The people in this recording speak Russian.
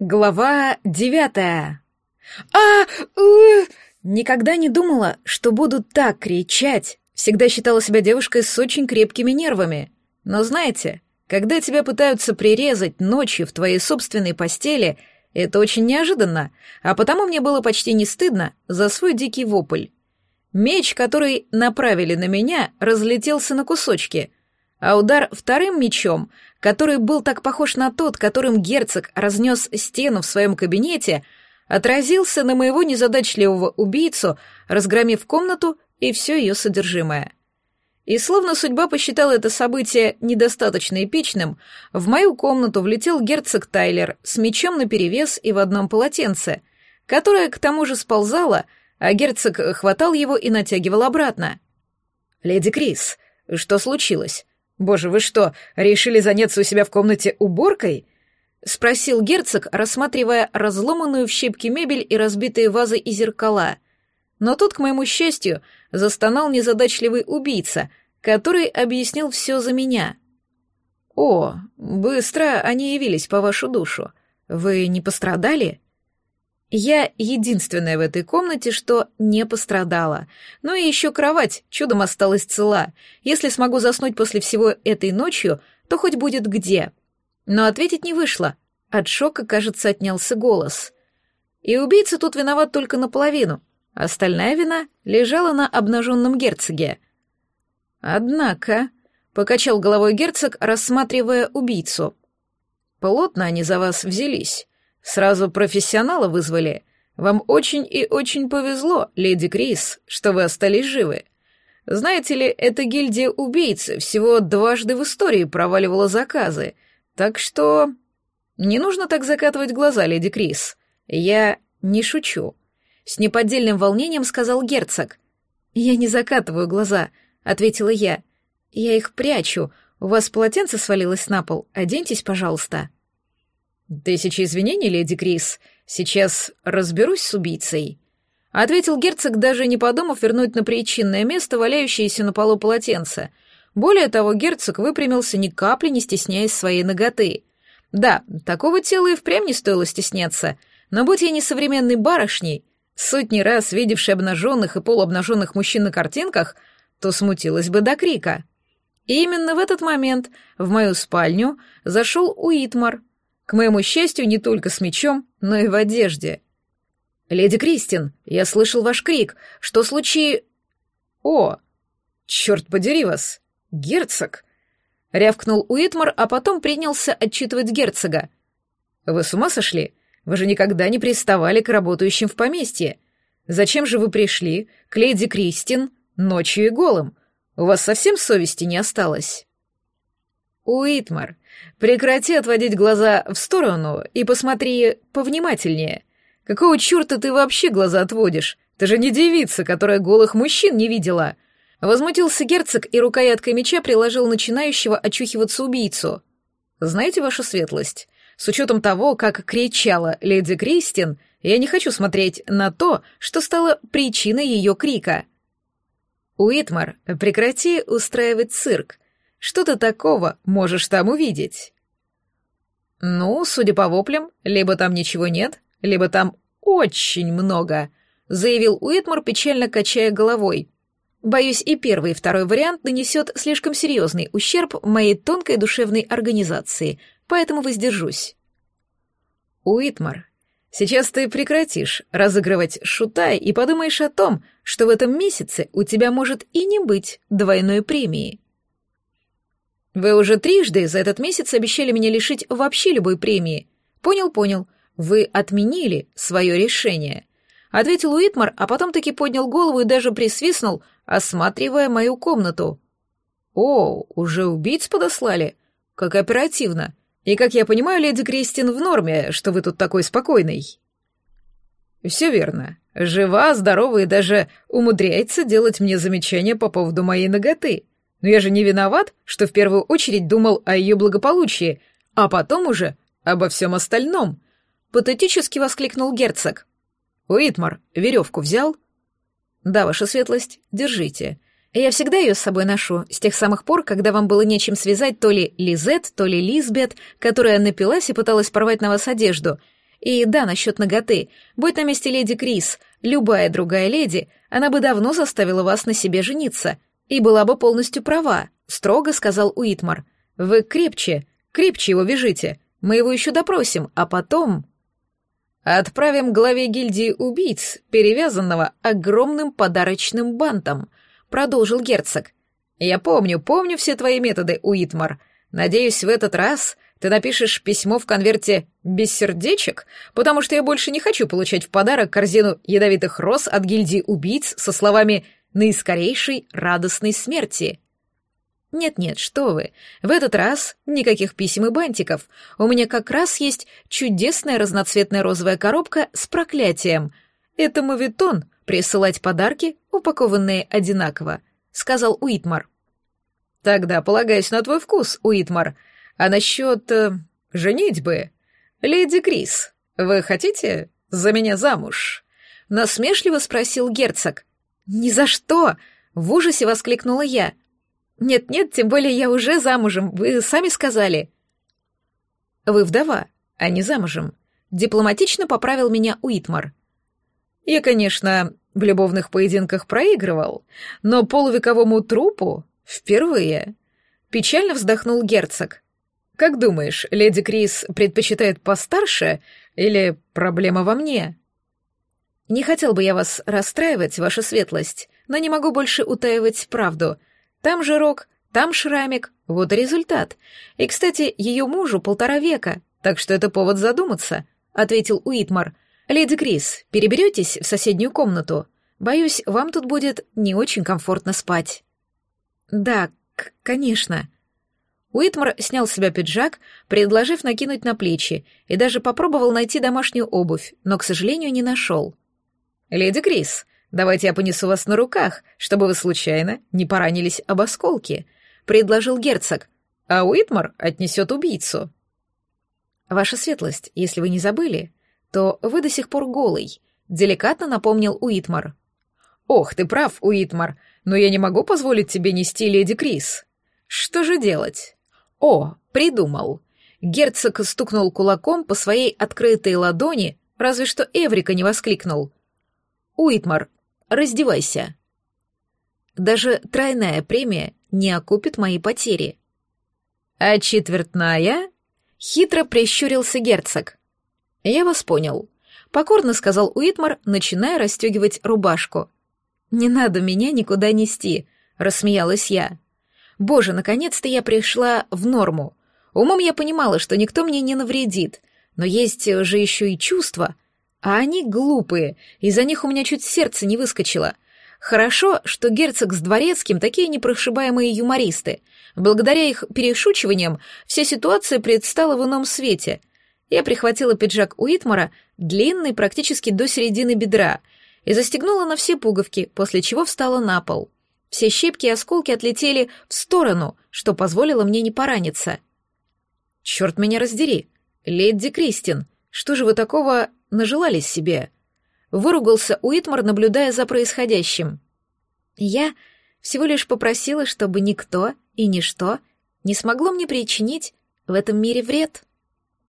Глава девятая. А, э, никогда не думала, что буду так кричать. Всегда считала себя девушкой с очень крепкими нервами. Но знаете, когда тебя пытаются прирезать ночью в твоей собственной постели, это очень неожиданно, а потому мне было почти не стыдно за свой дикий вопль. Меч, который направили на меня, разлетелся на кусочки, а удар вторым мечом который был так похож на тот, которым герцог разнес стену в своем кабинете, отразился на моего незадачливого убийцу, разгромив комнату и все ее содержимое. И словно судьба посчитала это событие недостаточно эпичным, в мою комнату влетел герцог Тайлер с мечом наперевес и в одном полотенце, которое к тому же сползало, а герцог хватал его и натягивал обратно. «Леди Крис, что случилось? «Боже, вы что, решили заняться у себя в комнате уборкой?» — спросил герцог, рассматривая разломанную в щепки мебель и разбитые вазы и зеркала. Но тут, к моему счастью, застонал незадачливый убийца, который объяснил все за меня. «О, быстро они явились по вашу душу. Вы не пострадали?» Я единственная в этой комнате, что не пострадала. Ну и еще кровать чудом осталась цела. Если смогу заснуть после всего этой ночью, то хоть будет где. Но ответить не вышло. От шока, кажется, отнялся голос. И убийца тут виноват только наполовину. Остальная вина лежала на обнаженном герцоге. Однако, покачал головой герцог, рассматривая убийцу. Плотно они за вас взялись. Сразу профессионала вызвали. Вам очень и очень повезло, леди Крис, что вы остались живы. Знаете ли, эта гильдия убийц всего дважды в истории проваливала заказы, так что... Не нужно так закатывать глаза, леди Крис. Я не шучу. С неподдельным волнением сказал герцог. «Я не закатываю глаза», — ответила я. «Я их прячу. У вас полотенце свалилось на пол. Оденьтесь, пожалуйста». «Тысячи извинений, леди Крис. Сейчас разберусь с убийцей», — ответил герцог, даже не подумав вернуть на причинное место валяющееся на полу полотенце. Более того, герцог выпрямился ни капли, не стесняясь своей ноготы. Да, такого тела и впрямь не стоило стесняться, но будь я не современной барышней, сотни раз видевшей обнаженных и полуобнаженных мужчин на картинках, то смутилась бы до крика. И именно в этот момент в мою спальню зашел Уитмар — к моему счастью, не только с мечом, но и в одежде. «Леди Кристин, я слышал ваш крик. Что случи...» «О, черт подери вас! Герцог!» Рявкнул Уитмар, а потом принялся отчитывать герцога. «Вы с ума сошли? Вы же никогда не приставали к работающим в поместье. Зачем же вы пришли к леди Кристин ночью и голым? У вас совсем совести не осталось?» «Уитмар, прекрати отводить глаза в сторону и посмотри повнимательнее. Какого черта ты вообще глаза отводишь? Ты же не девица, которая голых мужчин не видела!» Возмутился герцог и рукояткой меча приложил начинающего очухиваться убийцу. «Знаете, ваша светлость, с учетом того, как кричала леди Кристин, я не хочу смотреть на то, что стало причиной ее крика». «Уитмар, прекрати устраивать цирк. Что ты такого можешь там увидеть? Ну, судя по воплям, либо там ничего нет, либо там очень много, заявил Уитмор, печально качая головой. Боюсь, и первый, и второй вариант нанесет слишком серьезный ущерб моей тонкой душевной организации, поэтому воздержусь. Уитмар, сейчас ты прекратишь разыгрывать шутай и подумаешь о том, что в этом месяце у тебя может и не быть двойной премии. Вы уже трижды за этот месяц обещали меня лишить вообще любой премии. Понял, понял. Вы отменили свое решение. Ответил Уитмар, а потом таки поднял голову и даже присвистнул, осматривая мою комнату. О, уже убийц подослали? Как оперативно. И, как я понимаю, леди Кристин в норме, что вы тут такой спокойный. Все верно. Жива, здорова и даже умудряется делать мне замечания по поводу моей ноготы. Но я же не виноват, что в первую очередь думал о ее благополучии, а потом уже обо всем остальном. Патетически воскликнул герцог. Уитмар, веревку взял? Да, ваша светлость, держите. Я всегда ее с собой ношу, с тех самых пор, когда вам было нечем связать то ли Лизет, то ли Лизбет, которая напилась и пыталась порвать на вас одежду. И да, насчет ноготы. Будь на месте леди Крис, любая другая леди, она бы давно заставила вас на себе жениться. И была бы полностью права, строго сказал Уитмар. Вы крепче, крепче его вяжите. Мы его еще допросим, а потом... Отправим главе гильдии убийц, перевязанного огромным подарочным бантом, продолжил герцог. Я помню, помню все твои методы, Уитмар. Надеюсь, в этот раз ты напишешь письмо в конверте без сердечек, потому что я больше не хочу получать в подарок корзину ядовитых роз от гильдии убийц со словами «наискорейшей радостной смерти». Нет-нет, что вы. В этот раз никаких писем и бантиков. У меня как раз есть чудесная разноцветная розовая коробка с проклятием. Это мовитон присылать подарки, упакованные одинаково, сказал Уитмар. Тогда полагаюсь на твой вкус, Уитмар. А насчет э, женитьбы? Леди Крис, вы хотите за меня замуж? Насмешливо спросил герцог. Ни за что! В ужасе воскликнула я. «Нет-нет, тем более я уже замужем, вы сами сказали». «Вы вдова, а не замужем», — дипломатично поправил меня Уитмар. «Я, конечно, в любовных поединках проигрывал, но полувековому трупу впервые». Печально вздохнул герцог. «Как думаешь, леди Крис предпочитает постарше или проблема во мне?» «Не хотел бы я вас расстраивать, ваша светлость, но не могу больше утаивать правду», там жирок, там шрамик, вот и результат. И, кстати, ее мужу полтора века, так что это повод задуматься», — ответил Уитмар. «Леди Крис, переберетесь в соседнюю комнату? Боюсь, вам тут будет не очень комфортно спать». «Да, конечно». Уитмар снял с себя пиджак, предложив накинуть на плечи, и даже попробовал найти домашнюю обувь, но, к сожалению, не нашел. «Леди Крис, Давайте я понесу вас на руках, чтобы вы случайно не поранились об осколки», — предложил герцог, а Уитмар отнесет убийцу. «Ваша светлость, если вы не забыли, то вы до сих пор голый», — деликатно напомнил Уитмар. «Ох, ты прав, Уитмар, но я не могу позволить тебе нести леди Крис. Что же делать?» «О, придумал». Герцог стукнул кулаком по своей открытой ладони, разве что Эврика не воскликнул. «Уитмар, Раздевайся. Даже тройная премия не окупит мои потери. А четвертная? Хитро прищурился герцог. Я вас понял. Покорно сказал Уитмар, начиная расстегивать рубашку. Не надо меня никуда нести, рассмеялась я. Боже, наконец-то я пришла в норму. Умом я понимала, что никто мне не навредит, но есть же еще и чувства — а они глупые, из-за них у меня чуть сердце не выскочило. Хорошо, что герцог с дворецким такие непрошибаемые юмористы. Благодаря их перешучиваниям вся ситуация предстала в ином свете. Я прихватила пиджак Уитмара, длинный практически до середины бедра, и застегнула на все пуговки, после чего встала на пол. Все щепки и осколки отлетели в сторону, что позволило мне не пораниться. «Черт меня раздери! Леди Кристин, что же вы такого нажелались себе?» Выругался Уитмар, наблюдая за происходящим. «Я всего лишь попросила, чтобы никто и ничто не смогло мне причинить в этом мире вред».